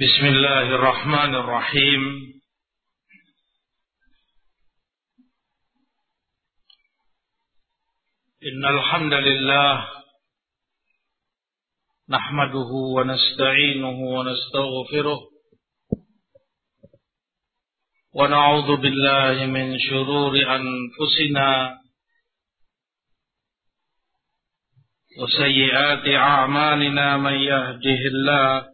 بسم الله الرحمن الرحيم. إن الحمد لله نحمده ونستعينه ونستغفره ونعوذ بالله من شرور أنفسنا وسيئات أعمالنا من يهده الله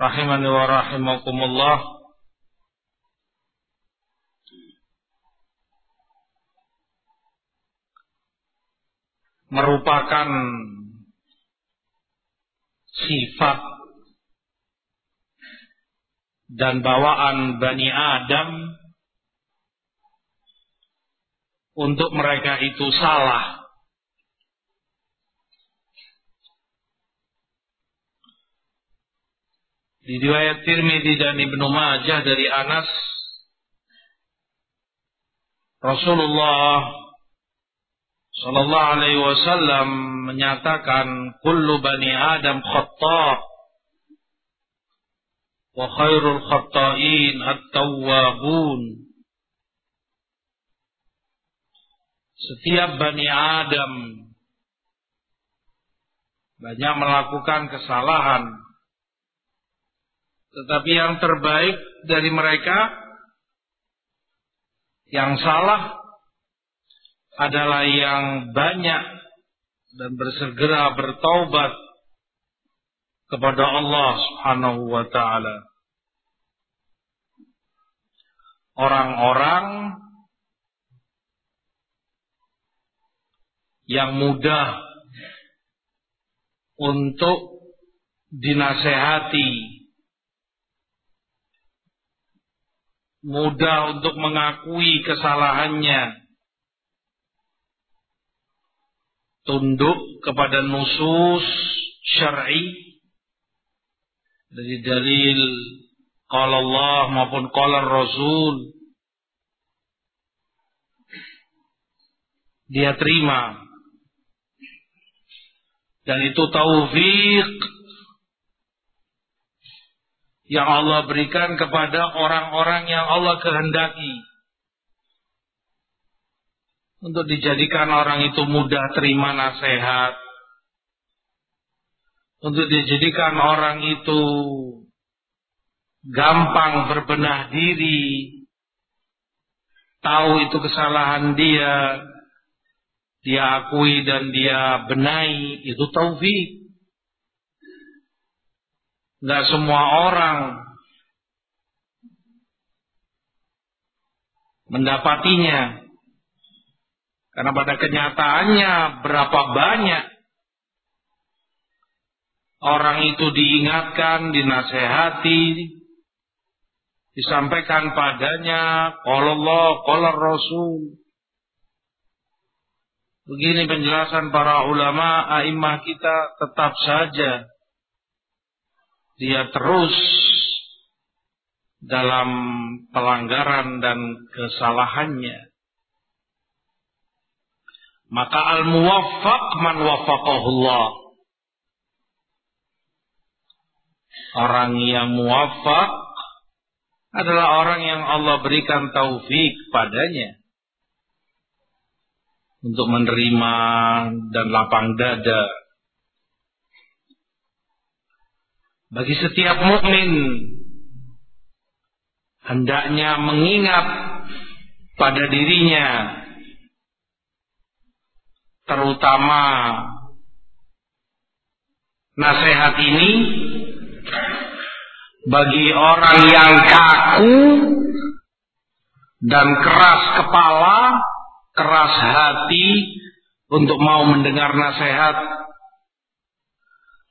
rahimani wa rahimakumullah. Merupakan sifat dan bawaan Bani Adam untuk mereka itu salah Di riwayat Tirmidzi dan Ibnu Majah dari Anas. Rasulullah Sallallahu alaihi wasallam menyatakan kullu bani Adam khata wa khairul khata'in at-tawwabun. Setiap bani Adam banyak melakukan kesalahan tetapi yang terbaik dari mereka yang salah adalah yang banyak dan bersegera bertaubat kepada Allah Subhanahu wa taala. Orang-orang yang mudah untuk dinasehati mudah untuk mengakui kesalahannya, tunduk kepada nusus syar'i. Dari dalil qala Allah maupun qala Rasul. Dia terima. Dan itu taufik yang Allah berikan kepada orang-orang yang Allah kehendaki. Untuk dijadikan orang itu mudah terima nasihat. Untuk dijadikan orang itu gampang berbenah diri. Tahu itu kesalahan dia. Dia akui dan dia benahi. Itu taufik. Nggak semua orang mendapatinya. Karena pada kenyataannya berapa banyak orang itu diingatkan, dinasehati, disampaikan padanya, Allah, qala Rasul. Begini penjelasan para ulama, a'immah kita tetap saja dia terus dalam pelanggaran dan kesalahannya. Maka al-muwaffaq man waffaqahullah. Orang yang muwaffaq adalah orang yang Allah berikan taufik padanya. Untuk menerima dan lapang dada bagi setiap mukmin hendaknya mengingat pada dirinya terutama nasihat ini bagi orang yang kaku dan keras kepala, keras hati untuk mau mendengar nasihat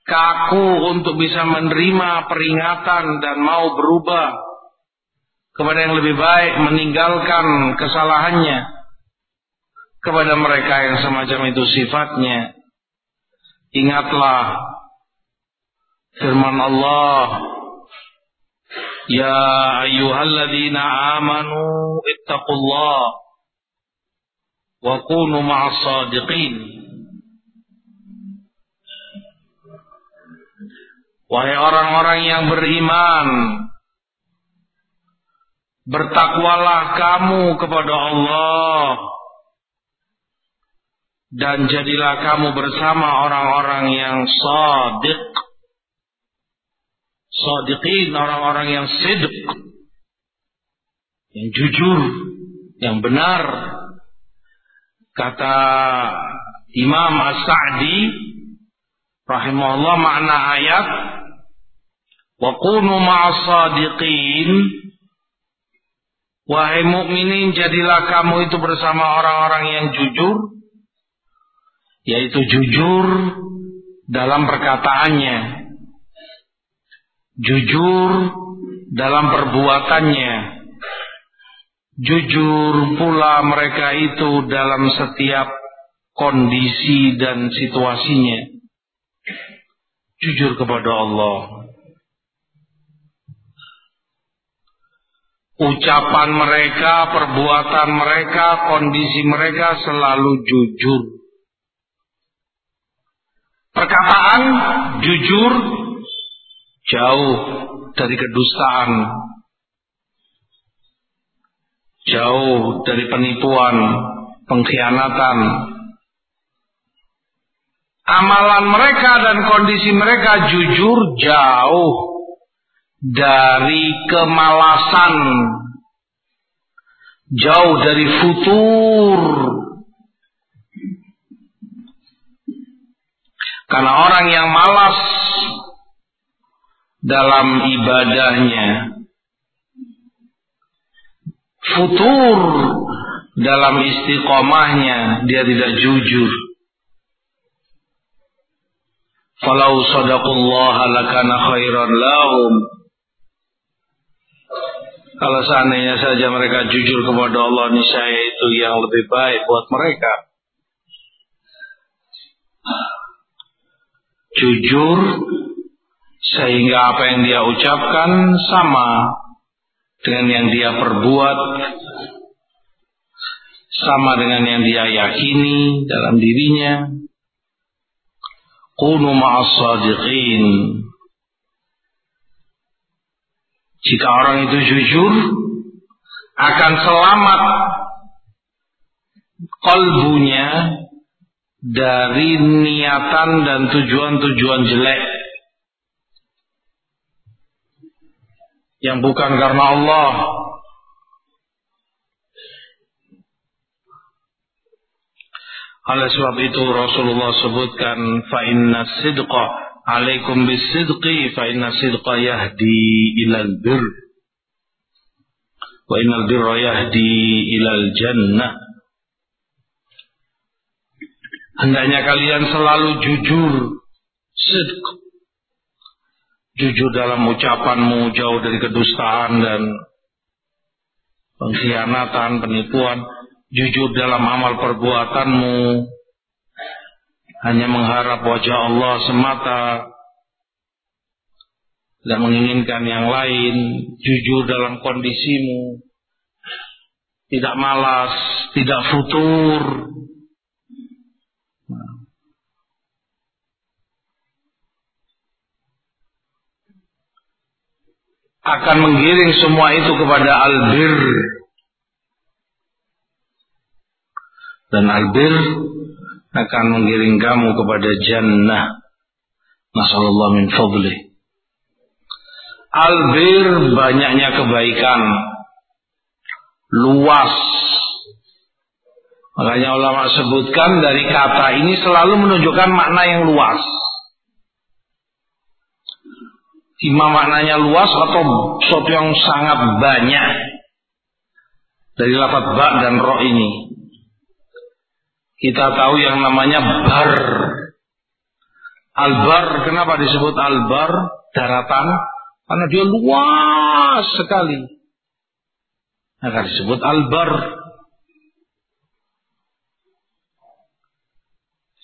kaku untuk bisa menerima peringatan dan mau berubah kepada yang lebih baik, meninggalkan kesalahannya kepada mereka yang semacam itu sifatnya. Ingatlah firman Allah Ya ayyuhalladzina amanu ittaqullah wa kunu ma'as sadiqin Wahai orang-orang yang beriman bertakwalah kamu kepada Allah dan jadilah kamu bersama orang-orang yang sadiq. Sadiqin orang-orang yang sidq yang jujur yang benar. Kata Imam As-Sa'di rahimahullah makna ayat wa kunu ma'as sadiqin wahai mukminin jadilah kamu itu bersama orang-orang yang jujur yaitu jujur dalam perkataannya jujur dalam perbuatannya, jujur pula mereka itu dalam setiap kondisi dan situasinya, jujur kepada Allah. Ucapan mereka, perbuatan mereka, kondisi mereka selalu jujur. Perkataan jujur jauh dari kedustaan, jauh dari penipuan, pengkhianatan. Amalan mereka dan kondisi mereka jujur jauh dari kemalasan, jauh dari futur. Karena orang yang malas dalam ibadahnya. Futur dalam istiqomahnya, dia tidak jujur. Falau sadaqullaha lakana khairan lahum. Kalau seandainya saja mereka jujur kepada Allah, niscaya itu yang lebih baik buat mereka. Jujur sehingga apa yang dia ucapkan sama dengan yang dia perbuat sama dengan yang dia yakini dalam dirinya kunu ma'as sadiqin jika orang itu jujur akan selamat kalbunya dari niatan dan tujuan-tujuan jelek yang bukan karena Allah. Oleh sebab itu Rasulullah sebutkan fa inna sidqa alaikum bisidqi fa inna sidqa yahdi ilal bir. Wa innal birra yahdi ilal jannah Hendaknya kalian selalu jujur. Sidq. Jujur dalam ucapanmu, jauh dari kedustaan dan pengkhianatan, penipuan, jujur dalam amal perbuatanmu, hanya mengharap wajah Allah semata, tidak menginginkan yang lain, jujur dalam kondisimu, tidak malas, tidak futur, akan menggiring semua itu kepada albir. Dan albir akan menggiring kamu kepada jannah. Masallallahu min fadli. Albir banyaknya kebaikan. Luas. Makanya ulama sebutkan dari kata ini selalu menunjukkan makna yang luas. Ima maknanya luas atau sesuatu yang sangat banyak dari lafaz ba dan ro ini. Kita tahu yang namanya bar Albar, kenapa disebut albar? Daratan, karena dia luas sekali. Maka disebut albar.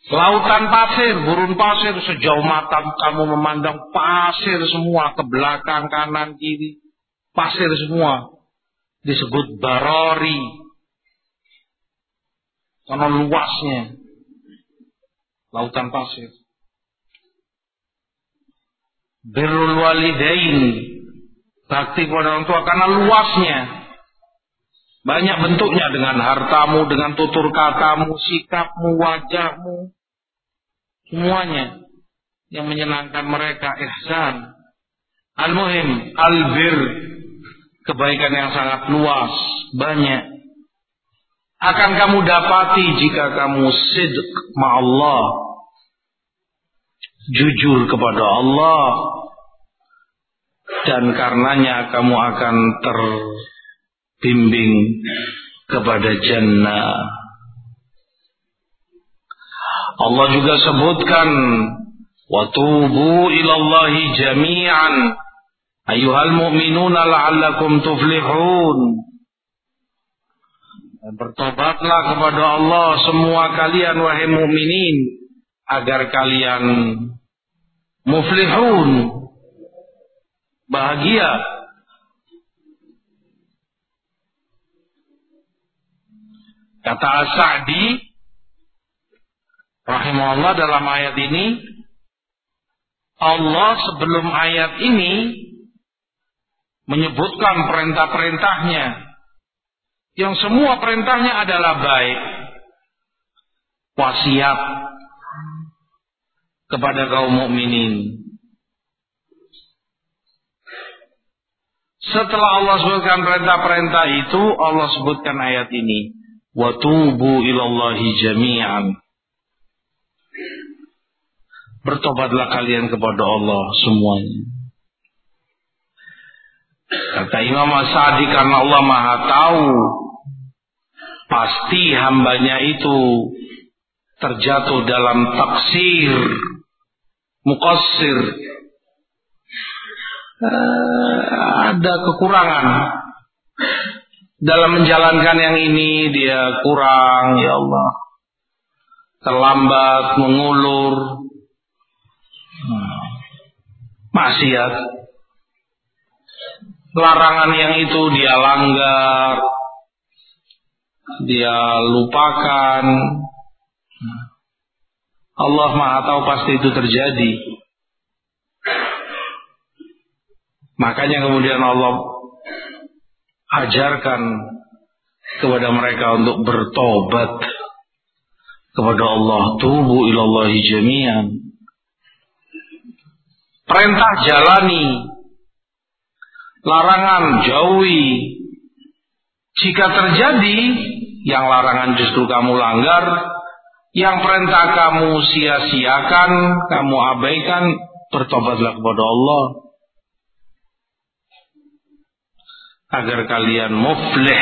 Lautan pasir, burun pasir, sejauh mata kamu memandang pasir semua, ke belakang, kanan, kiri. Pasir semua. Disebut barori. Karena luasnya. Lautan pasir. Birrul walidain. Bakti kepada orang tua karena luasnya. Banyak bentuknya dengan hartamu, dengan tutur katamu, sikapmu, wajahmu. Semuanya yang menyenangkan mereka ihsan. Al-muhim, al-bir kebaikan yang sangat luas, banyak. Akan kamu dapati jika kamu sidq Allah, jujur kepada Allah. Dan karenanya kamu akan terbimbing kepada jannah. Allah juga sebutkan watubu ilallahi jami'an. Ayuhal mu'minuna la'allakum tuflihun bertobatlah kepada Allah semua kalian wahai mukminin agar kalian muflihun bahagia. Kata Sa'di rahimahullah dalam ayat ini Allah sebelum ayat ini menyebutkan perintah-perintahnya yang semua perintahnya adalah baik. Wasiat kepada kaum mukminin. Setelah Allah sebutkan perintah-perintah itu Allah sebutkan ayat ini. Watubu ilallahi jami'an. Bertobatlah kalian kepada Allah semuanya. Kata Imam Sa'di karena Allah Maha tahu pasti hambanya itu terjatuh dalam taksir, muqassir. Uh, ada kekurangan. Dalam menjalankan yang ini dia kurang ya Allah. Terlambat mengulur. Maksiat. Larangan yang itu dia langgar, dia lupakan. Allah Maha tahu pasti itu terjadi. Makanya kemudian Allah ajarkan kepada mereka untuk bertobat kepada Allah. Tubu ilallahi jami'an. Perintah jalani. Larangan jauhi. Jika terjadi yang larangan justru kamu langgar, yang perintah kamu sia-siakan, kamu abaikan, bertobatlah kepada Allah. Agar kalian muflih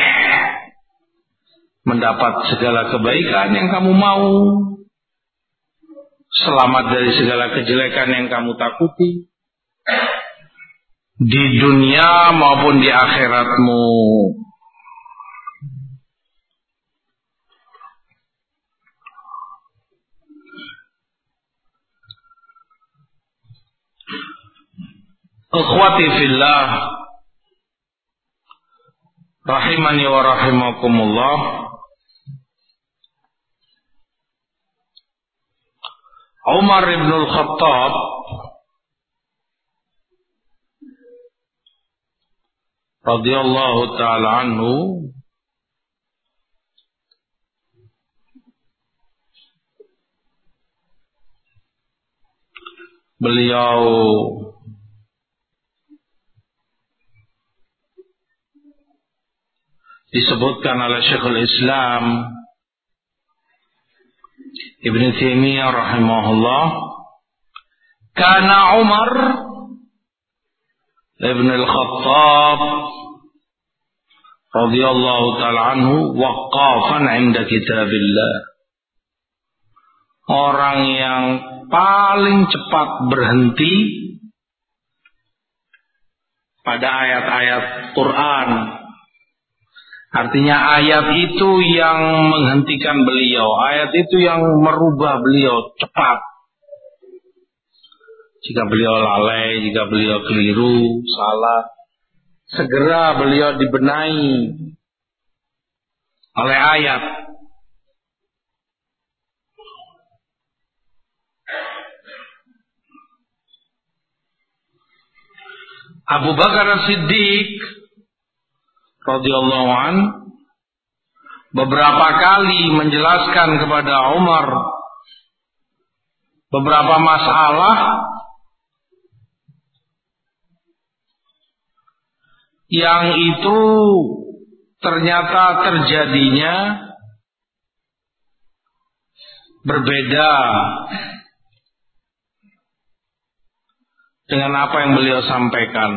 mendapat segala kebaikan yang kamu mau selamat dari segala kejelekan yang kamu takuti di dunia maupun di akhiratmu. Akhwati fillah rahimani wa rahimakumullah. Umar bin Al-Khattab radhiyallahu taala anhu beliau disebutkan oleh Syekhul Islam Ibn Taimiyah rahimahullah karena Umar Ibn Al-Khattab radhiyallahu taala anhu waqafan 'inda kitabillah orang yang paling cepat berhenti pada ayat-ayat Quran. Artinya ayat itu yang menghentikan beliau, ayat itu yang merubah beliau cepat. Jika beliau lalai, jika beliau keliru, salah, segera beliau dibenahi oleh ayat. Abu Bakar Siddiq radhiyallahu an beberapa kali menjelaskan kepada Umar beberapa masalah yang itu ternyata terjadinya berbeda dengan apa yang beliau sampaikan.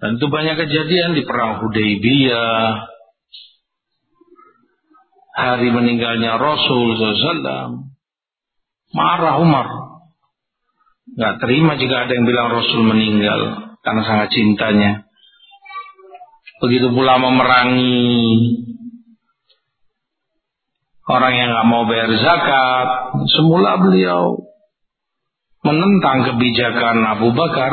Dan itu banyak kejadian di perang Hudaybiyah, hari meninggalnya Rasul SAW. Marah Umar. Gak terima jika ada yang bilang Rasul meninggal karena sangat cintanya. Begitu pula memerangi orang yang gak mau bayar zakat. Semula beliau menentang kebijakan Abu Bakar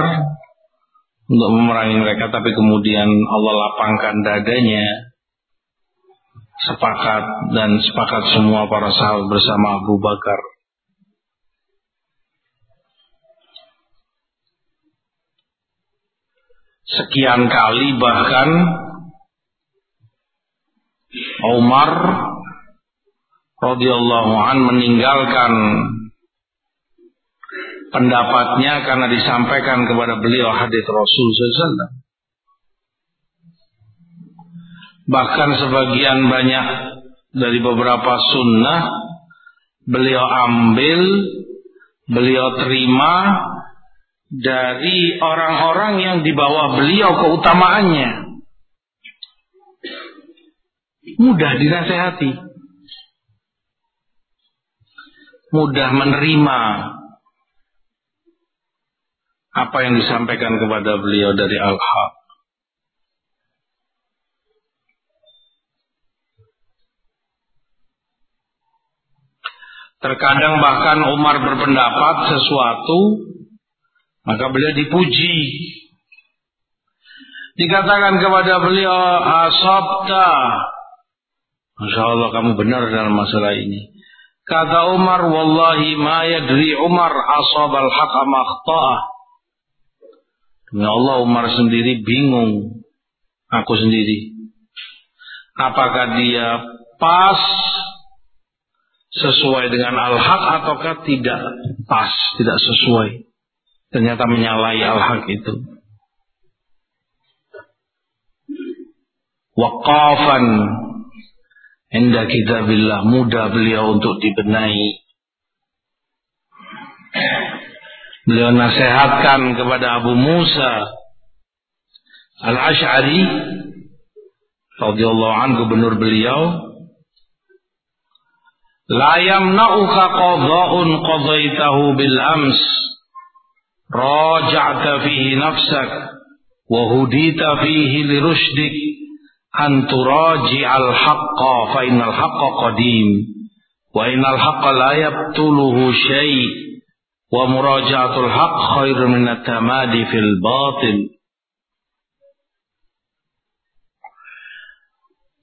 untuk memerangi mereka tapi kemudian Allah lapangkan dadanya sepakat dan sepakat semua para sahabat bersama Abu Bakar. Sekian kali bahkan Umar radhiyallahu an meninggalkan pendapatnya karena disampaikan kepada beliau hadis Rasul SAW. Bahkan sebagian banyak dari beberapa sunnah beliau ambil, beliau terima dari orang-orang yang di bawah beliau keutamaannya. Mudah dinasehati. Mudah menerima apa yang disampaikan kepada beliau dari Al-Haq. Terkadang bahkan Umar berpendapat sesuatu, maka beliau dipuji. Dikatakan kepada beliau, Asabta. Masya Allah kamu benar dalam masalah ini. Kata Umar, Wallahi ma yadri Umar asab al-haq amakta'ah. Demi Allah Umar sendiri bingung. Aku sendiri. Apakah dia pas sesuai dengan al-haq ataukah tidak pas, tidak sesuai. Ternyata menyalahi al-haq itu. Waqafan Indah kitabillah mudah beliau untuk dibenahi Beliau nasihatkan kepada Abu Musa Al-Ash'ari radhiyallahu anhu gubernur beliau La yamna'uka qadha'un qadhaitahu bil ams. Raja'ta fihi nafsak wa hudita fihi lirushdik an turaji'al haqqa fa haqqa qadim wa innal haqqa la yabtuluhu syai' wa murajaatul haq khairu min tamadi fil batil.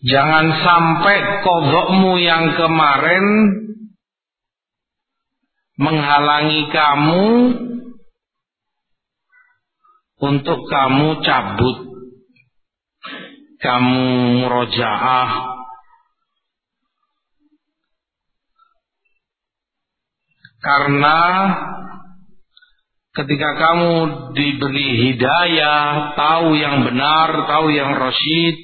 Jangan sampai kodokmu yang kemarin menghalangi kamu untuk kamu cabut, kamu murojaah, karena ketika kamu diberi hidayah, tahu yang benar, tahu yang rasyid,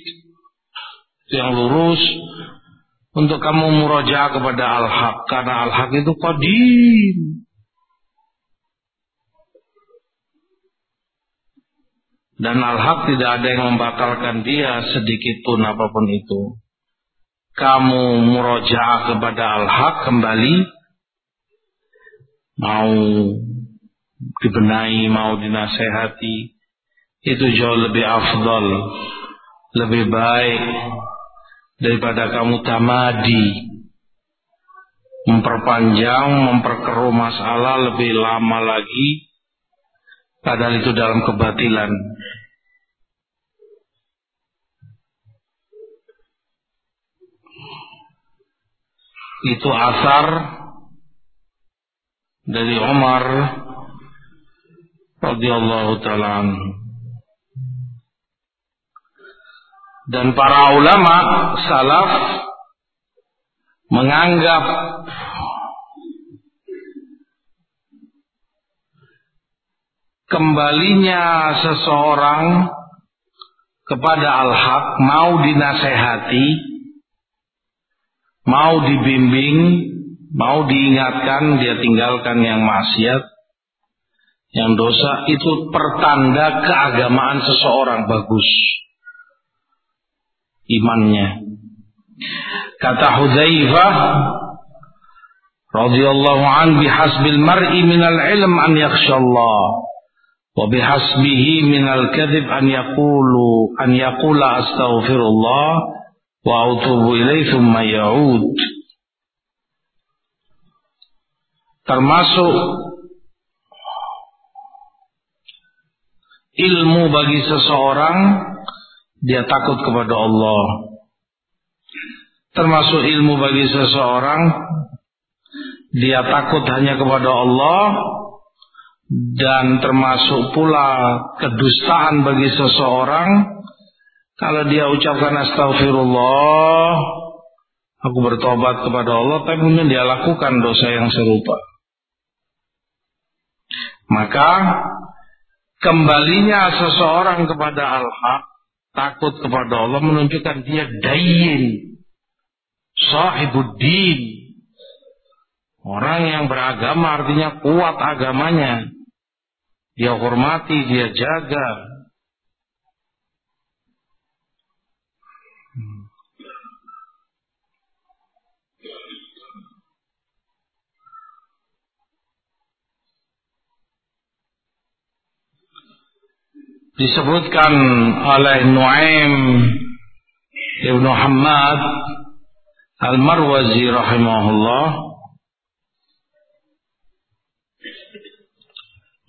yang lurus, untuk kamu muraja kepada al-haq karena al-haq itu qadim. Dan al-haq tidak ada yang membatalkan dia sedikit pun apa pun itu. Kamu muraja kepada al-haq kembali mau dibenahi, mau dinasehati, itu jauh lebih afdol, lebih baik daripada kamu tamadi, memperpanjang, memperkeruh masalah lebih lama lagi, padahal itu dalam kebatilan. Itu asar dari Umar radhiyallahu taala Dan para ulama salaf menganggap kembalinya seseorang kepada al-haq mau dinasehati, mau dibimbing, mau diingatkan dia tinggalkan yang maksiat, yang dosa itu pertanda keagamaan seseorang bagus imannya. Kata Hudzaifah radhiyallahu an bihasbil mar'i minal ilm an yakhsha Allah wa bihasbihi minal kadhib an yaqulu an yaqula astaghfirullah wa atubu ilaihi thumma ya'ud termasuk ilmu bagi seseorang dia takut kepada Allah. Termasuk ilmu bagi seseorang, dia takut hanya kepada Allah dan termasuk pula kedustaan bagi seseorang kalau dia ucapkan astagfirullah aku bertobat kepada Allah tapi kemudian dia lakukan dosa yang serupa maka kembalinya seseorang kepada al-haq takut kepada Allah menunjukkan dia dayin, sahibuddin. Orang yang beragama artinya kuat agamanya. Dia hormati, dia jaga. Disebutkan oleh Nuaim Ibnu Hamad Al-Marwazi rahimahullah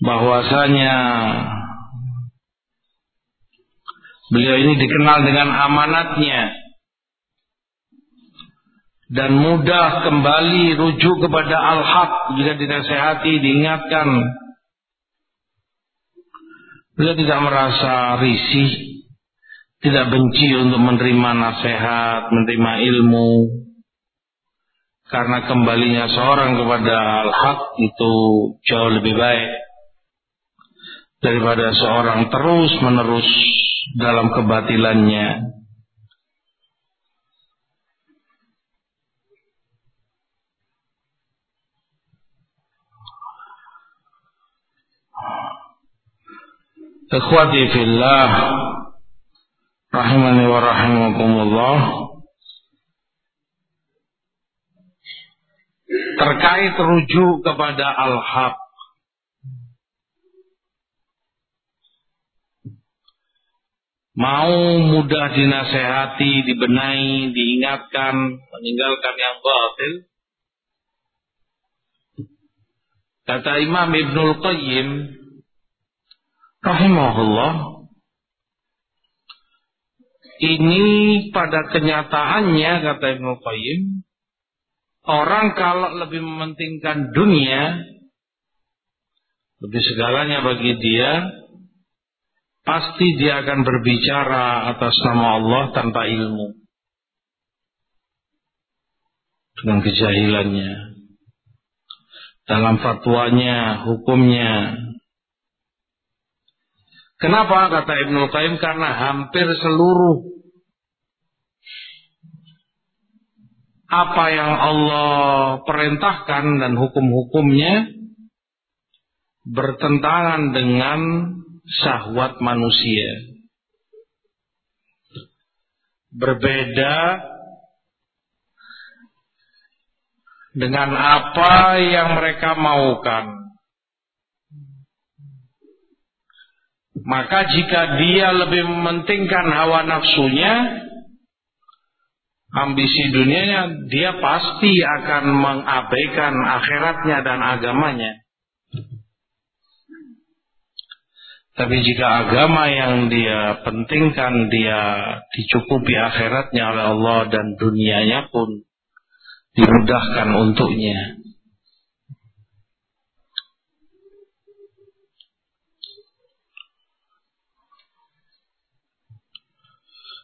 bahwasanya beliau ini dikenal dengan amanatnya dan mudah kembali rujuk kepada al-haq. Jika dinasehati diingatkan Beliau tidak merasa risih, tidak benci untuk menerima nasihat, menerima ilmu. Karena kembalinya seorang kepada al-haq itu jauh lebih baik daripada seorang terus menerus dalam kebatilannya. Ikhwati fillah rahimani wa rahimakumullah terkait rujuk kepada al-haq mau mudah dinasehati, dibenahi, diingatkan, meninggalkan yang batil. Kata Imam Ibnul Qayyim, rahimahullah. Ini pada kenyataannya kata Ibnu Qayyim orang kalau lebih mementingkan dunia lebih segalanya bagi dia pasti dia akan berbicara atas nama Allah tanpa ilmu. Dengan kejahilannya. Dalam fatwanya hukumnya Kenapa kata Ibnu Qayyim? Karena hampir seluruh apa yang Allah perintahkan dan hukum-hukumnya bertentangan dengan syahwat manusia. Berbeda dengan apa yang mereka maukan. Maka jika dia lebih mementingkan hawa nafsunya, ambisi dunianya, dia pasti akan mengabaikan akhiratnya dan agamanya. Tapi jika agama yang dia pentingkan, dia dicukupi akhiratnya oleh Allah dan dunianya pun dimudahkan untuknya.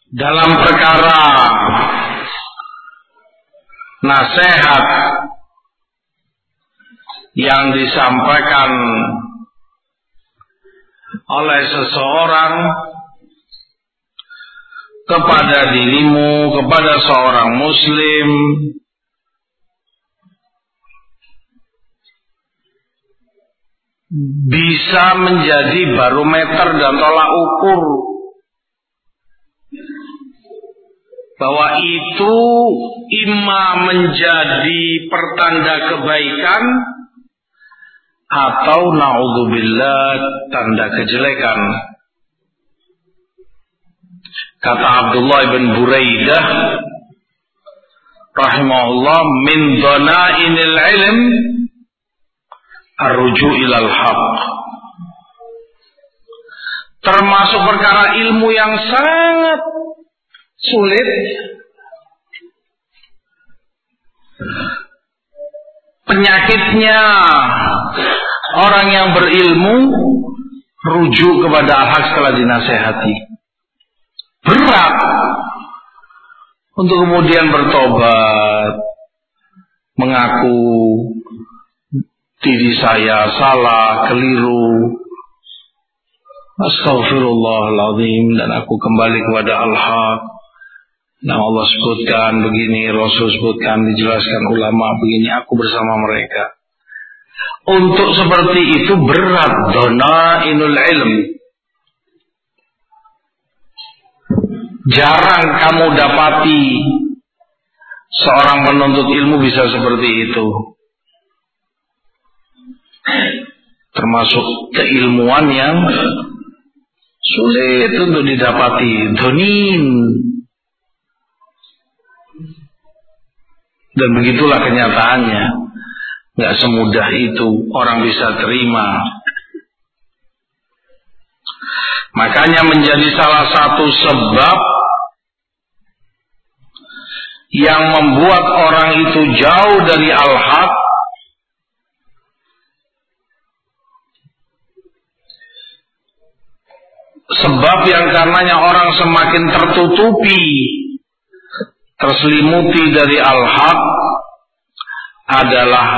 Dalam perkara nasihat yang disampaikan oleh seseorang kepada dirimu, kepada seorang muslim bisa menjadi barometer dan tolak ukur bahwa itu ima menjadi pertanda kebaikan atau naudzubillah tanda kejelekan. Kata Abdullah bin Buraidah rahimahullah min dhanainil ilm arruju ilal haq. Termasuk perkara ilmu yang sangat sulit penyakitnya orang yang berilmu rujuk kepada al-haq setelah dinasehati. Berat untuk kemudian bertobat, mengaku diri saya salah, keliru. Astaghfirullahaladzim dan aku kembali kepada al-haq. Nah Allah sebutkan begini, Rasul sebutkan, dijelaskan ulama begini, aku bersama mereka. Untuk seperti itu berat dona inul ilm. Jarang kamu dapati seorang penuntut ilmu bisa seperti itu. Termasuk keilmuan yang sulit untuk didapati. Donin Dan begitulah kenyataannya. Gak semudah itu orang bisa terima. Makanya menjadi salah satu sebab yang membuat orang itu jauh dari al-haq sebab yang karenanya orang semakin tertutupi terselimuti dari al-haq adalah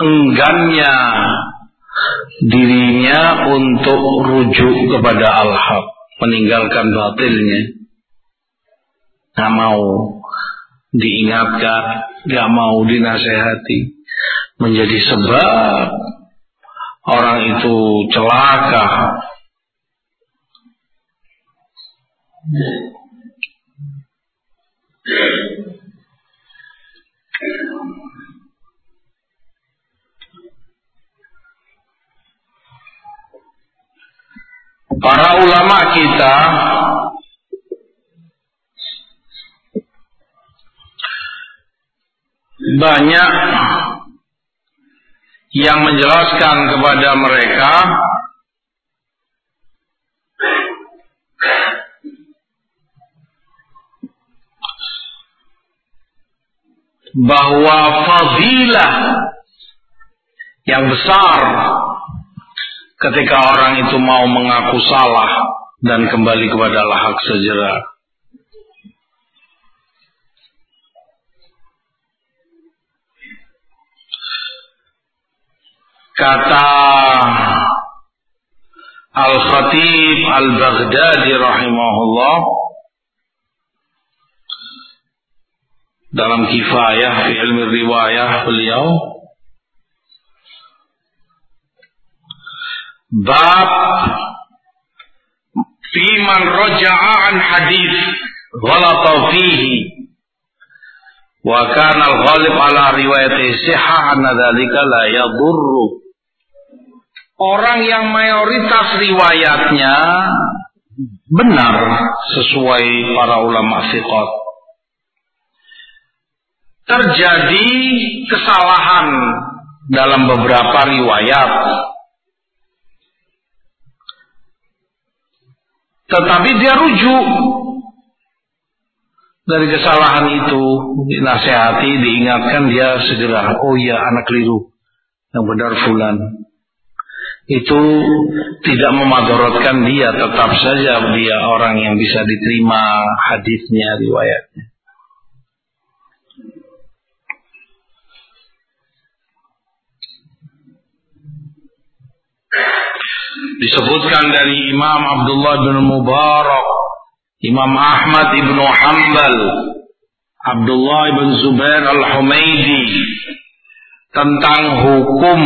enggannya dirinya untuk rujuk kepada al-haq, meninggalkan batilnya. Gak mau diingatkan, gak mau dinasehati. Menjadi sebab orang itu celaka, Para ulama kita banyak yang menjelaskan kepada mereka bahwa fadilah yang besar ketika orang itu mau mengaku salah dan kembali kepada lahak sejera. Kata Al-Khatib Al-Baghdadi rahimahullah dalam kifayah fi ilmi riwayah beliau bab fi man raja'a an hadis ghalata fihi Wa kana al-ghalib ala riwayati sihah anna dzalika la yadurru. Orang yang mayoritas riwayatnya benar sesuai para ulama fiqh. Terjadi kesalahan dalam beberapa riwayat. Tetapi dia rujuk dari kesalahan itu dinasehati, diingatkan dia segera, oh iya anak keliru, yang benar fulan. Itu tidak memadorotkan dia, tetap saja dia orang yang bisa diterima hadisnya, riwayatnya. Disebutkan dari Imam Abdullah bin Mubarak Imam Ahmad ibnu Hanbal, Abdullah ibn Zubair al-Humaydi tentang hukum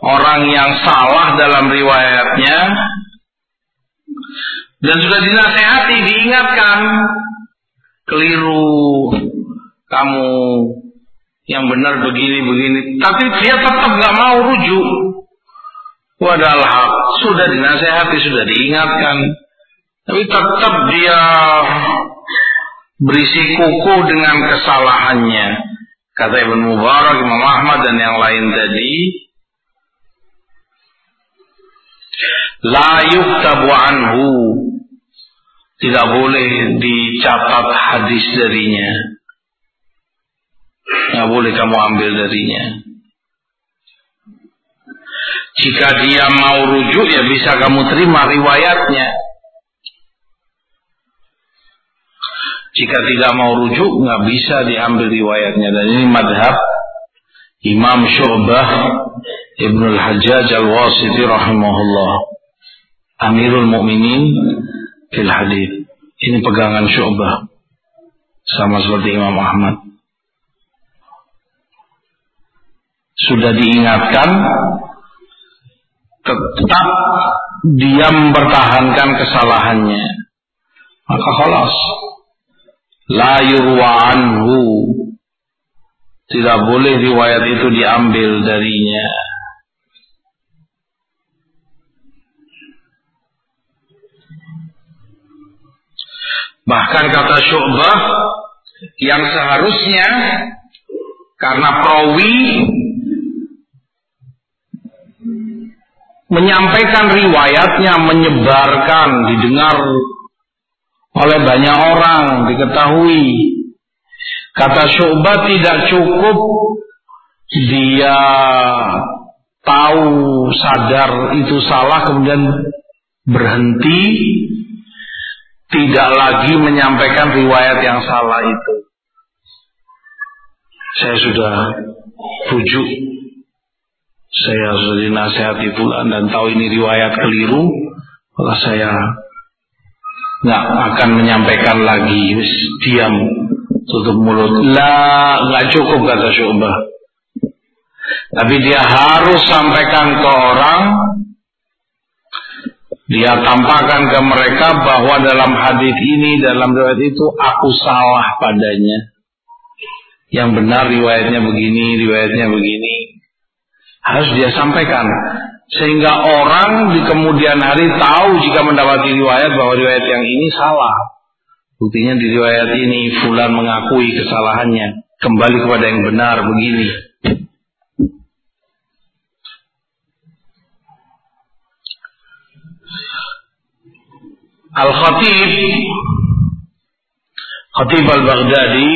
orang yang salah dalam riwayatnya. Dan sudah dinasehati, diingatkan keliru kamu yang benar begini-begini, tapi dia tetap nggak mau rujuk. Padahal sudah dinasehati, sudah diingatkan. Tapi tetap dia berisi kuku dengan kesalahannya. Kata Ibn Mubarak, Imam Ahmad dan yang lain tadi. La yuktabu anhu. Tidak boleh dicatat hadis darinya. Tidak boleh kamu ambil darinya. Jika dia mau rujuk ya bisa kamu terima riwayatnya. Jika tidak mau rujuk nggak bisa diambil riwayatnya dan ini madhab Imam Syu'bah Ibnul Hajjaj Al-Wasiti rahimahullah Amirul Mukminin fil hadis. Ini pegangan Syu'bah sama seperti Imam Ahmad. Sudah diingatkan tetap dia mempertahankan kesalahannya. Maka khalas la yurwa anhu. Tidak boleh riwayat itu diambil darinya. Bahkan kata Syu'bah yang seharusnya karena perawi menyampaikan riwayatnya, menyebarkan, didengar oleh banyak orang, diketahui. Kata Syu'bah tidak cukup dia tahu sadar itu salah kemudian berhenti tidak lagi menyampaikan riwayat yang salah itu. Saya sudah rujuk saya sudah dinasehati pula dan tahu ini riwayat keliru, maka saya nggak akan menyampaikan lagi, Wis, diam, tutup mulut. Lah, nggak cukup kata Syu'bah. Tapi dia harus sampaikan ke orang, dia tampakkan ke mereka bahwa dalam hadis ini, dalam riwayat itu, aku salah padanya. Yang benar riwayatnya begini, riwayatnya begini harus dia sampaikan sehingga orang di kemudian hari tahu jika mendapati riwayat bahwa riwayat yang ini salah. Buktinya di riwayat ini fulan mengakui kesalahannya, kembali kepada yang benar begini. Al-Khatib Khatib Al-Baghdadi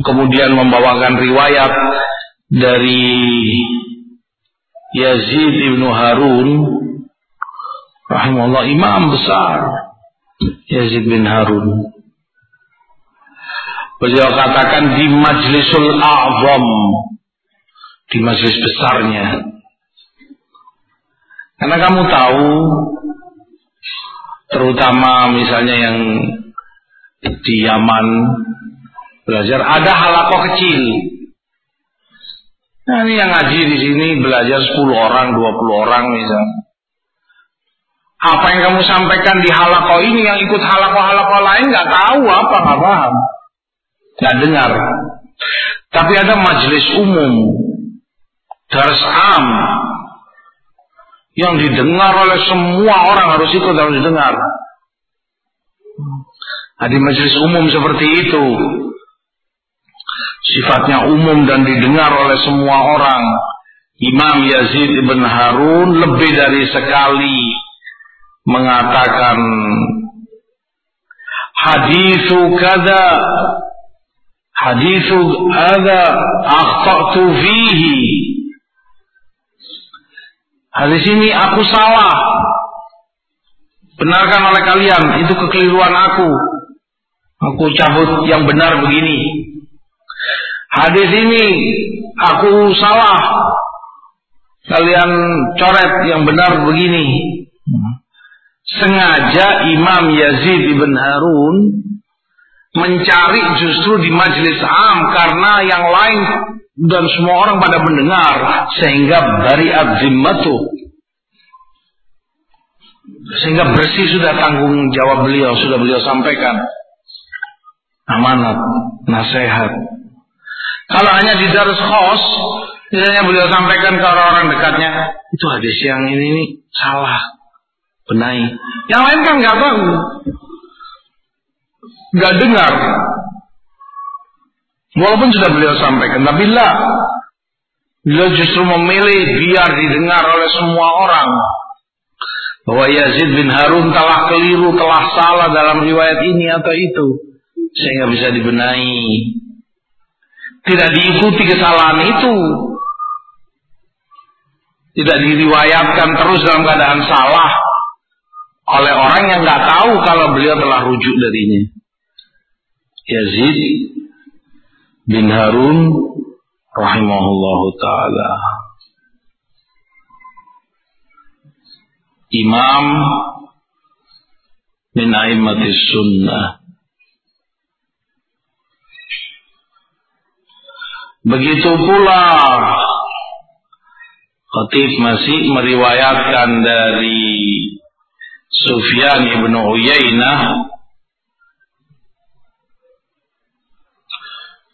kemudian membawakan riwayat dari Yazid ibn Harun rahimahullah imam besar. Yazid bin Harun. Beliau katakan di majlisul a'zam di majlis besarnya. Karena kamu tahu terutama misalnya yang di Yaman belajar ada halako kecil Nah ini yang ngaji di sini belajar 10 orang, 20 orang misalnya. Apa yang kamu sampaikan di halako ini yang ikut halako-halako lain nggak tahu apa nggak paham. nggak dengar. Tapi ada majelis umum, daras am, yang didengar oleh semua orang harus ikut harus didengar. Nah, di majelis umum seperti itu, sifatnya umum dan didengar oleh semua orang. Imam Yazid ibn Harun lebih dari sekali mengatakan hadisu kada hadisu ada akhtatu fihi. Hadis ini aku salah. Benarkan oleh kalian itu kekeliruan aku. Aku cabut yang benar begini hadis ini aku salah. Kalian coret yang benar begini. Sengaja Imam Yazid ibn Harun mencari justru di majelis am karena yang lain dan semua orang pada mendengar sehingga dari azimatu sehingga bersih sudah tanggung jawab beliau sudah beliau sampaikan. Amanat nasihat kalau hanya di darus khos misalnya beliau sampaikan ke orang-orang dekatnya itu hadis yang ini, ini salah benahi. Yang lain kan nggak tahu, nggak dengar. Walaupun sudah beliau sampaikan, tapi lah, beliau justru memilih biar didengar oleh semua orang bahwa Yazid bin Harun telah keliru, telah salah dalam riwayat ini atau itu, sehingga bisa dibenahi. Tidak diikuti kesalahan itu, tidak diriwayatkan terus dalam keadaan salah, oleh orang yang nggak tahu kalau beliau telah rujuk darinya. Yazid bin Harun rahimahullah taala. Imam min aimatis sunnah. Begitu pula Khatib masih meriwayatkan dari Sufyan ibn Uyainah.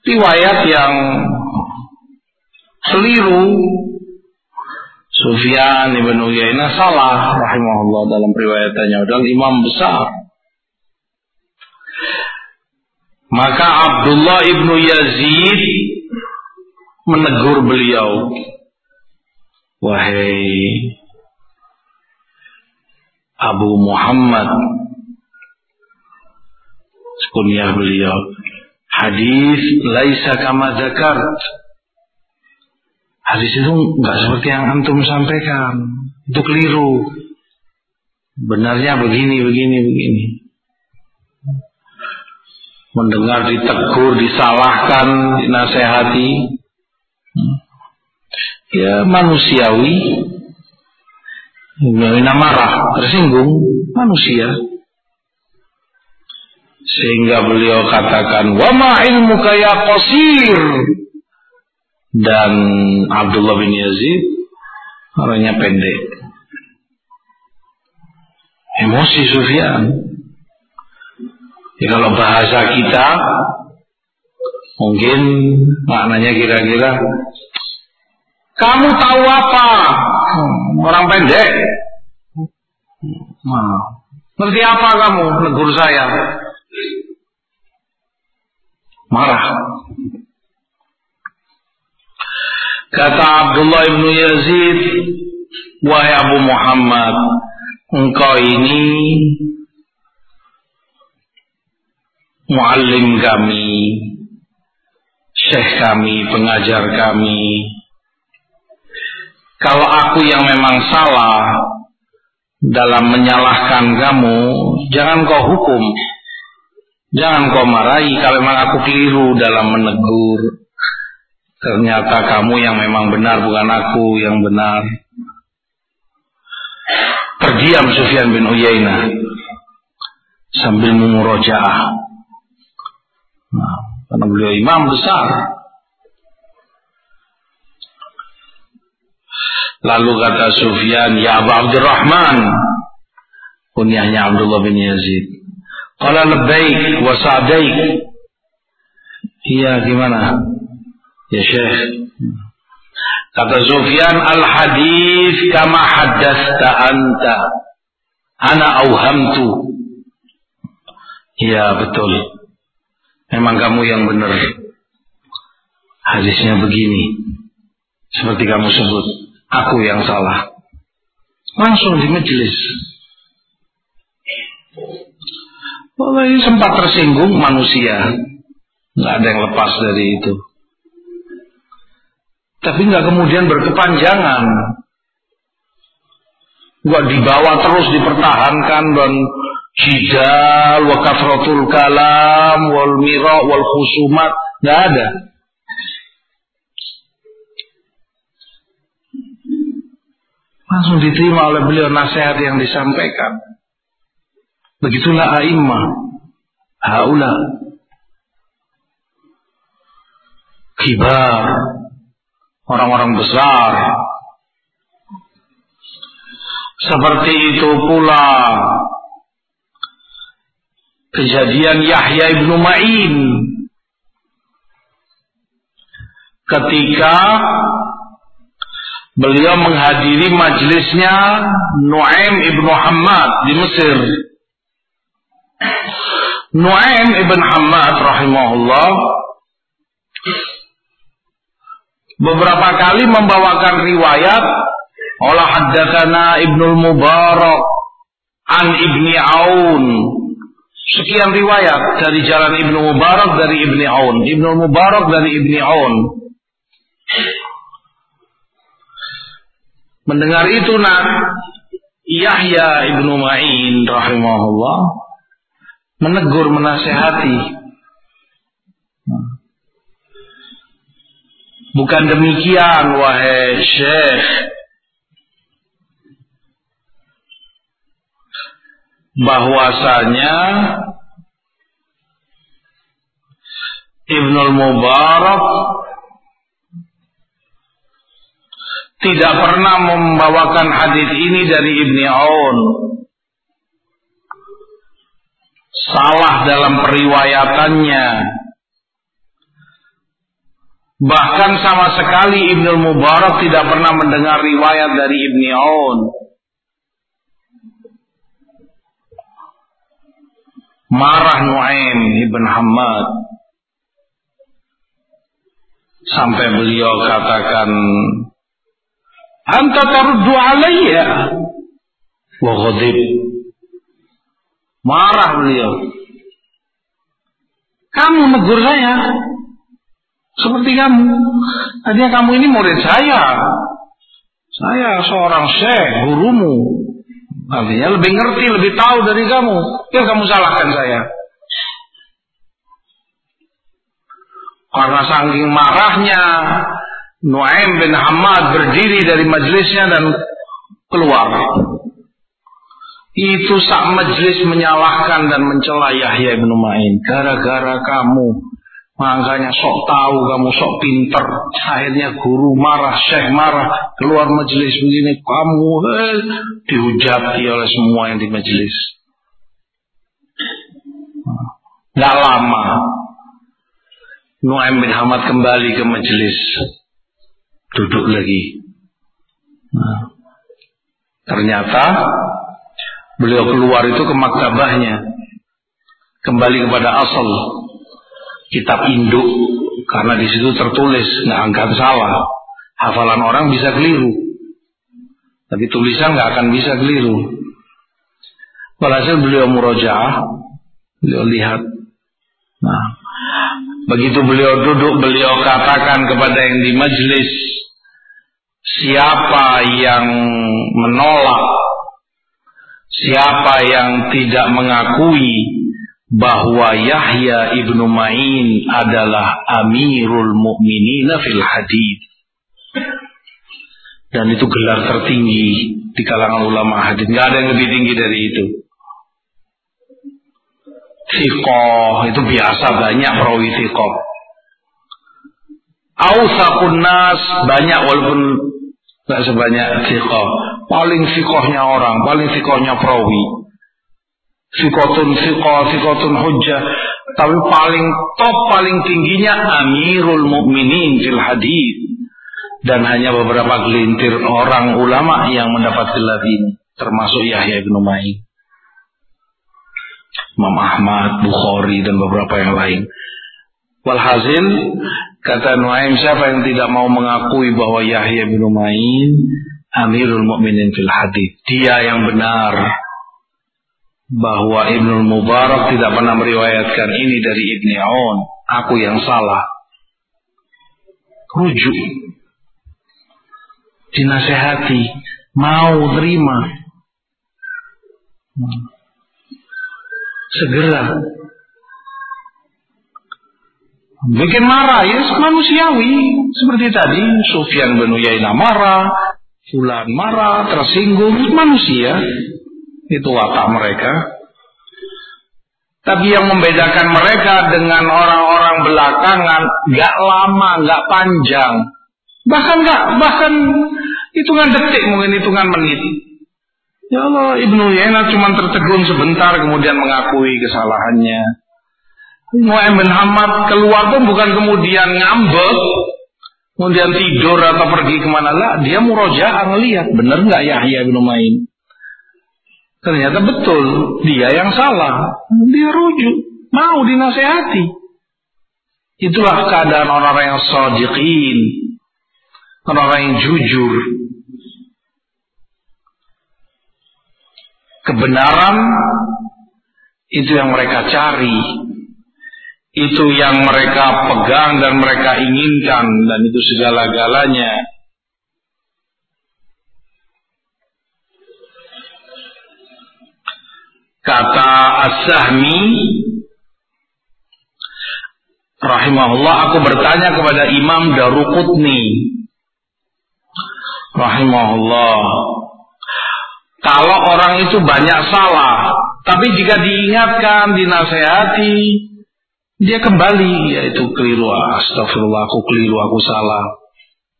Riwayat yang keliru Sufyan ibn Uyainah salah rahimahullah dalam riwayatannya. Dan imam besar. Maka Abdullah ibnu Yazid menegur beliau. Wahai Abu Muhammad kunyah beliau hadis laisa kama zakart hadis itu nggak seperti yang antum sampaikan. Itu keliru. Benarnya begini begini begini. Mendengar ditegur disalahkan dinasehati ya manusiawi Mina marah, tersinggung manusia. Sehingga beliau katakan, "Wa ma ilmuka ya qasir." Dan Abdullah bin Yazid orangnya pendek. Emosi Sufyan. Ya, kalau bahasa kita mungkin maknanya kira-kira kamu tahu apa? Orang pendek. Nah, ngerti apa kamu negur saya? Marah. Kata Abdullah ibnu Yazid, wahai Abu Muhammad, engkau ini muallim kami, syekh kami, pengajar kami, kalau aku yang memang salah dalam menyalahkan kamu, jangan kau hukum. Jangan kau marahi kalau memang aku keliru dalam menegur. Ternyata kamu yang memang benar bukan aku yang benar. Terdiam Sufyan bin Uyainah sambil mengurojaah. Nah, karena beliau imam besar. Lalu kata Sufyan, Ya Abu Abdurrahman. Kunyahnya Abdullah bin Yazid. Qala labbaik wa sa'daik. Iya gimana? Ya Syekh. Kata Sufyan al-hadis kama haddasta anta. Ana auhamtu. Iya betul. Memang kamu yang benar. Hadisnya begini. Seperti kamu sebut. Aku yang salah. Langsung di majelis. Wallahi sempat tersinggung manusia. Nggak ada yang lepas dari itu. Tapi nggak kemudian berkepanjangan. Nggak dibawa terus dipertahankan dan jidal, wa kafratul kalam, wal mira, wal khusumat. Nggak ada. Langsung diterima oleh beliau nasihat yang disampaikan. Begitulah a'immah. Haula kibar, orang-orang besar. Seperti itu pula kejadian Yahya ibnu Ma'in ketika beliau menghadiri majelisnya Nuaim ibnu Hamad di Mesir. Nuaim ibn Hamad rahimahullah beberapa kali membawakan riwayat olah haddatsana Ibnu Mubarak an Ibni Aun. Sekian riwayat dari jalan Ibnu Mubarak dari Ibni Aun. Ibnu Mubarak dari Ibni Aun. Mendengar itu nak Yahya Ibnu Ma'in rahimahullah menegur menasehati. Bukan demikian wahai Syekh. Bahwasanya Ibnul Mubarak tidak pernah membawakan hadis ini dari Ibni Aun. Salah dalam periwayatannya Bahkan sama sekali Ibnu Mubarak tidak pernah mendengar riwayat dari Ibni Aun. Marah Nuaim Ibn Hamad. Sampai beliau katakan, Anta taruddu alaiya. Wa ghadib. Marah beliau. Kamu negur saya. Seperti kamu. Tadinya kamu ini murid saya. Saya seorang syekh, gurumu. Artinya lebih ngerti, lebih tahu dari kamu. Ya kamu salahkan saya. Karena saking marahnya, Nuaim bin Hamad berdiri dari majelisnya dan keluar. Itu saat majelis menyalahkan dan mencela Yahya bin Ma'in. Gara-gara kamu Makanya sok tahu kamu sok pinter. Akhirnya guru marah, syekh marah. Keluar majelis begini. Kamu eh, dihujati oleh semua yang di majelis. Gak lama. Nuaim bin Hamad kembali ke majelis. Duduk lagi. Nah, ternyata beliau keluar itu ke maktabahnya. Kembali kepada asal kitab induk karena di situ tertulis nggak akan salah hafalan orang bisa keliru. Tapi tulisan nggak akan bisa keliru. Walhasil beliau murojaah beliau lihat. Nah begitu beliau duduk beliau katakan kepada yang di majelis siapa yang menolak? Siapa yang tidak mengakui bahwa Yahya ibnu Ma'in adalah Amirul Mukminin fil hadis dan itu gelar tertinggi di kalangan ulama hadis nggak ada yang lebih tinggi dari itu. Fiqoh itu biasa banyak perawi fiqoh Ausakun nas banyak walaupun nggak sebanyak fiqoh paling fiqohnya orang paling fiqohnya perawi Fikotun fiqah, fikotun hujjah. Tapi paling top, paling tingginya Amirul Mukminin fil hadis. Dan hanya beberapa gelintir orang ulama yang mendapat gelar ini. Termasuk Yahya bin Ma'in. Imam Ahmad, Bukhari, dan beberapa yang lain. Walhasil, kata Nuaim, siapa yang tidak mau mengakui bahwa Yahya bin Ma'in Amirul Mukminin fil hadis. Dia yang benar bahwa Ibnu Mubarak tidak pernah meriwayatkan ini dari Ibni Aun. Aku yang salah. Rujuk. Dinasehati. Mau terima. Segera. Bikin marah, ya manusiawi. Seperti tadi, Sufyan bin Uyainah marah, Fulan marah, tersinggung, manusia. Itu watak mereka. Tapi yang membedakan mereka dengan orang-orang belakangan gak lama, gak panjang. Bahkan gak, bahkan hitungan detik, mungkin hitungan menit. Ya Allah, Ibnu Yena cuma tertegun sebentar kemudian mengakui kesalahannya. Mu'ayyim bin Hamad keluar pun bukan kemudian ngambek, kemudian tidur atau pergi ke mana lah, dia murojaah ngelihat benar nggak Yahya bin Umayyah Ternyata betul, dia yang salah. Dia rujuk, mau dinasehati. Itulah keadaan orang-orang yang sadiqin. Orang-orang yang jujur. Kebenaran itu yang mereka cari. Itu yang mereka pegang dan mereka inginkan. Dan itu segala-galanya As-Sahmi rahimahullah aku bertanya kepada Imam Daruqutni rahimahullah kalau orang itu banyak salah tapi jika diingatkan dinasehati dia kembali yaitu keliru astagfirullah aku keliru aku salah.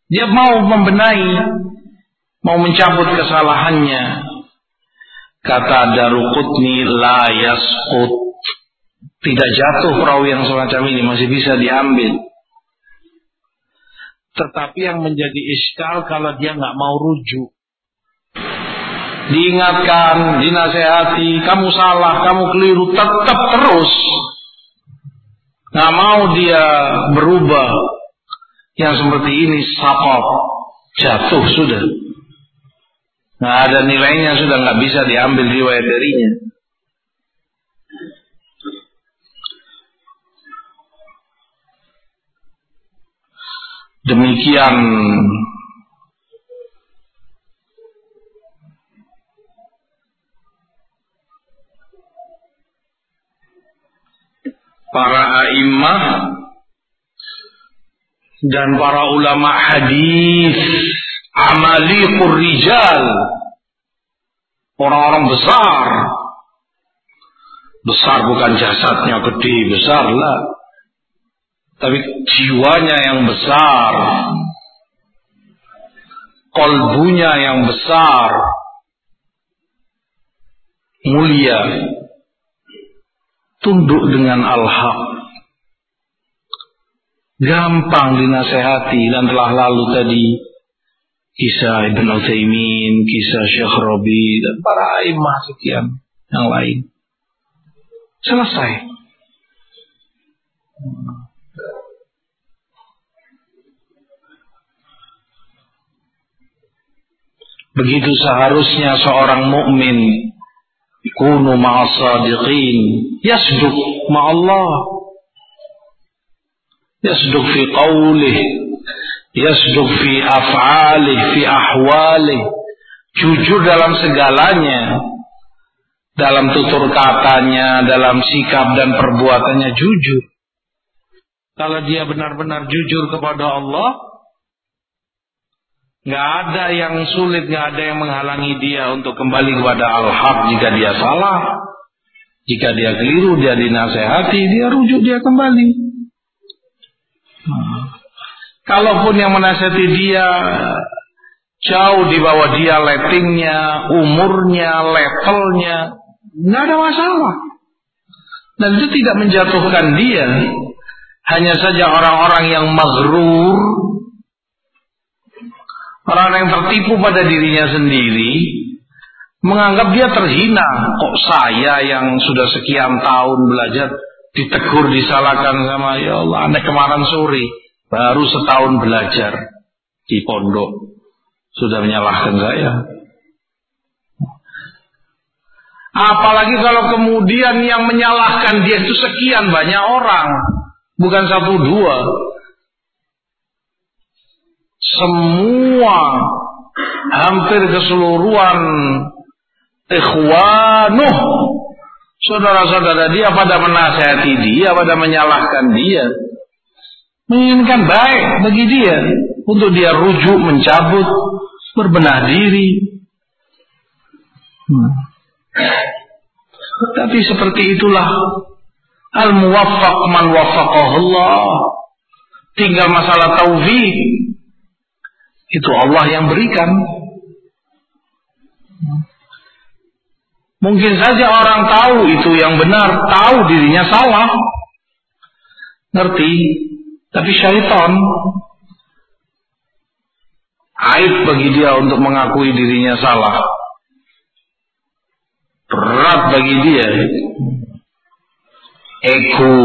Dia mau membenahi mau mencabut kesalahannya Kata Darukutni la yaskut. Tidak jatuh perahu yang semacam ini masih bisa diambil. Tetapi yang menjadi iskal kalau dia nggak mau rujuk. Diingatkan, dinasehati, kamu salah, kamu keliru, tetap terus. Nggak mau dia berubah. Yang seperti ini sapot, jatuh sudah. Nah ada nilainya sudah nggak bisa diambil riwayat darinya. Demikian para a'immah dan para ulama hadis amali rijal orang-orang besar. Besar bukan jasadnya gede besar lah. Tapi jiwanya yang besar. Kolbunya yang besar. Mulia. Tunduk dengan al-haq. Gampang dinasehati dan telah lalu tadi kisah Ibn Utsaimin, kisah Syekh Robi dan para imam sekian yang lain. Selesai. Begitu seharusnya seorang mukmin kunu ma'as sadiqin yasduq ma'allah yasduq fi qawlih yasduq fi af'alih fi ahwalih jujur dalam segalanya dalam tutur katanya dalam sikap dan perbuatannya jujur. Kalau dia benar-benar jujur kepada Allah nggak ada yang sulit nggak ada yang menghalangi dia untuk kembali kepada al-haq. Jika dia salah jika dia keliru dia dinasehati dia rujuk dia kembali. hmm. Kalaupun yang menasihati dia jauh di bawah dia lettingnya, umurnya, levelnya, nggak ada masalah. Dan itu tidak menjatuhkan dia. Hanya saja orang-orang yang maghrur, orang yang tertipu pada dirinya sendiri, menganggap dia terhina. Kok saya yang sudah sekian tahun belajar ditegur, disalahkan sama ya Allah, anda kemarin sore baru setahun belajar di pondok sudah menyalahkan saya. Apalagi kalau kemudian yang menyalahkan dia itu sekian banyak orang, bukan satu dua. Semua hampir keseluruhan ikhwanuh saudara-saudara dia pada menasihati dia, pada menyalahkan dia. Menginginkan baik bagi dia untuk dia rujuk, mencabut, berbenah diri. Hmm. Tapi seperti itulah al-muwaffaq man Allah. Tinggal masalah taufik. Itu Allah yang berikan. Mungkin saja orang tahu itu yang benar, tahu dirinya salah. Ngerti? Tapi syaitan aib bagi dia untuk mengakui dirinya salah. Berat bagi dia. Ego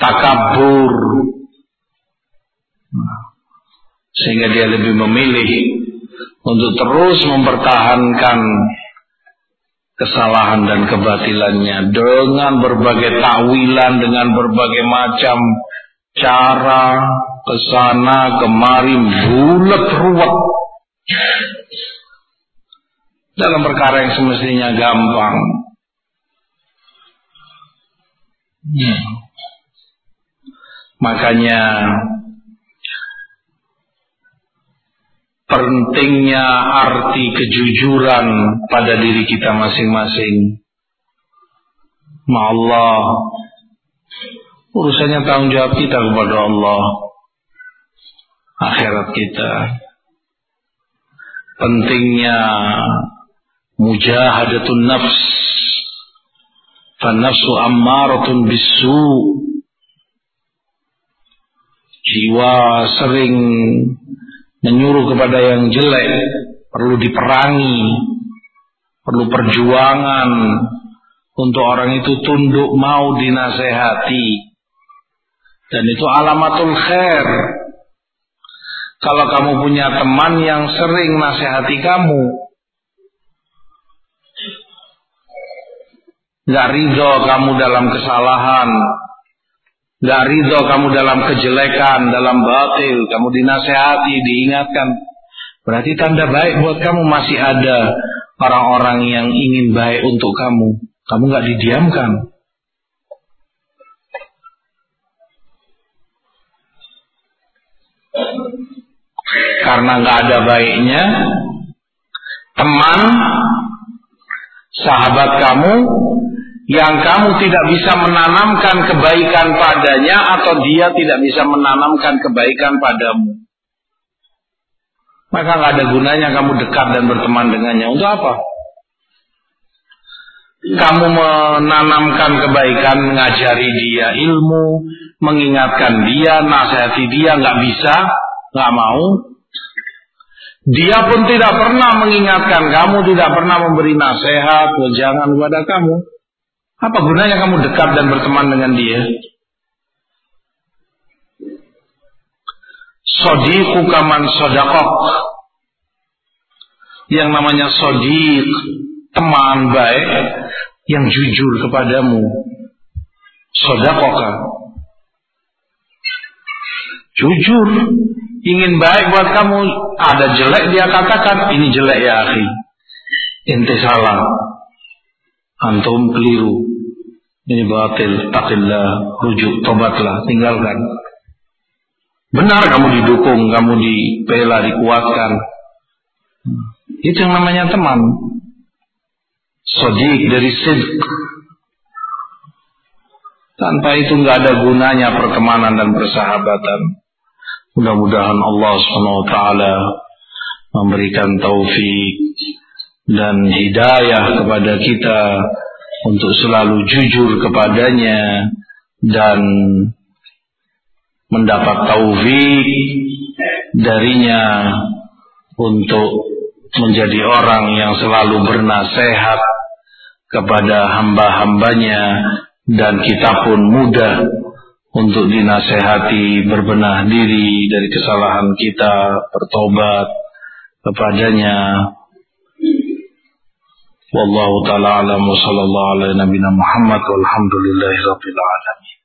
takabur. Sehingga dia lebih memilih untuk terus mempertahankan kesalahan dan kebatilannya dengan berbagai takwilan dengan berbagai macam cara ke sana kemari bulat ruwet dalam perkara yang semestinya gampang. Hmm. Makanya pentingnya arti kejujuran pada diri kita masing-masing. Ma Allah urusannya tanggung jawab kita kepada Allah. Akhirat kita. Pentingnya mujahadatun nafs. Fannafsu ammaratun bisu. Jiwa sering menyuruh kepada yang jelek. Perlu diperangi. Perlu perjuangan. Untuk orang itu tunduk mau dinasehati Dan itu alamatul khair Kalau kamu punya teman yang sering nasihati kamu Gak ridho kamu dalam kesalahan. Gak ridho kamu dalam kejelekan, dalam batil. Kamu dinasehati, diingatkan. Berarti tanda baik buat kamu masih ada orang-orang yang ingin baik untuk kamu. Kamu gak didiamkan. Karena gak ada baiknya, teman, sahabat kamu yang kamu tidak bisa menanamkan kebaikan padanya atau dia tidak bisa menanamkan kebaikan padamu. Maka nggak ada gunanya kamu dekat dan berteman dengannya. Untuk apa? Kamu menanamkan kebaikan, mengajari dia ilmu, mengingatkan dia, nasihati dia, nggak bisa, nggak mau. Dia pun tidak pernah mengingatkan kamu, tidak pernah memberi nasihat, jangan kepada kamu. Apa gunanya kamu dekat dan berteman dengan dia? Sodiku kaman sodakok. Yang namanya sodik, teman baik, yang jujur kepadamu. Sodakoka. Jujur, ingin baik buat kamu, ada jelek dia katakan, ini jelek ya akhi. Inti salah. Antum keliru. Ini batil, takillah, rujuk, tobatlah, tinggalkan. Benar kamu didukung, kamu dibela, dikuatkan. Itu yang namanya teman. Sodik dari sidq. Tanpa itu nggak ada gunanya pertemanan dan persahabatan. Mudah-mudahan Allah SWT memberikan taufik dan hidayah kepada kita untuk selalu jujur kepadanya dan mendapat taufik darinya untuk menjadi orang yang selalu bernasehat kepada hamba-hambanya dan kita pun mudah untuk dinasehati berbenah diri dari kesalahan kita bertobat kepadanya. Wallahu taala alam wa sallallahu ala nabiyina Muhammad walhamdulillahi rabbil alamin